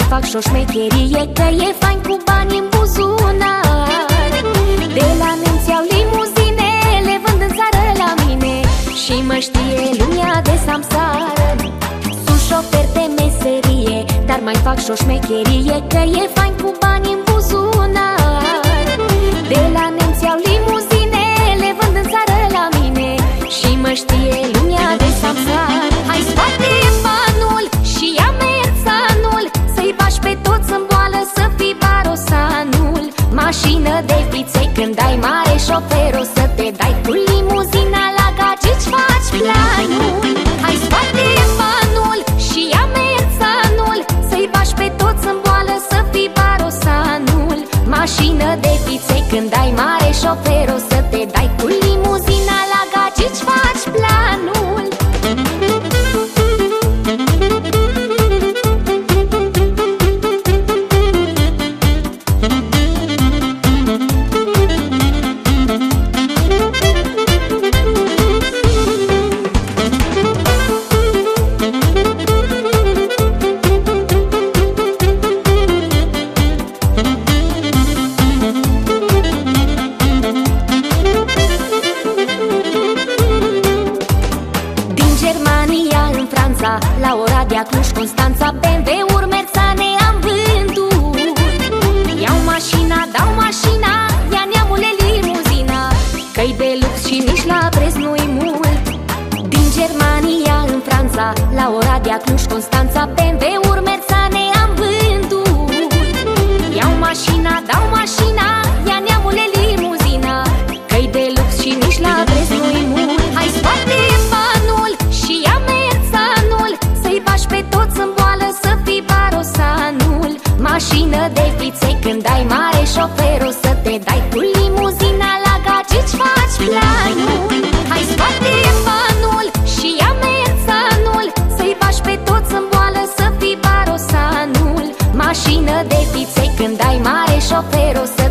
Fac și o șmecherie Că e fain cu bani în buzunar. De la nemți iau limuzine Le vând în țară la mine. Și mă știe lumea de samsară. Sunt șofer de meserie Dar mai fac și o șmecherie Că e fain cu bani în buzunar când ai mare șofer O să te dai cu limuzina la gagici faci planul. Hai spate banul și ia merțanul Să-i bași pe toți în boală să fii barosanul. Mașină de fiței când ai mare șofer O să te dai cu limuzina la gagici faci planul în Franța La Oradea, Cluj, Constanța BMW-uri, Mersane am vândut Iau mașina, dau mașina Ia neamule limuzina Că-i de lux și nici la preț nu-i mult. Din Germania în Franța La Oradea, Cluj, Constanța BMW-uri, Mersane mare e sciopero se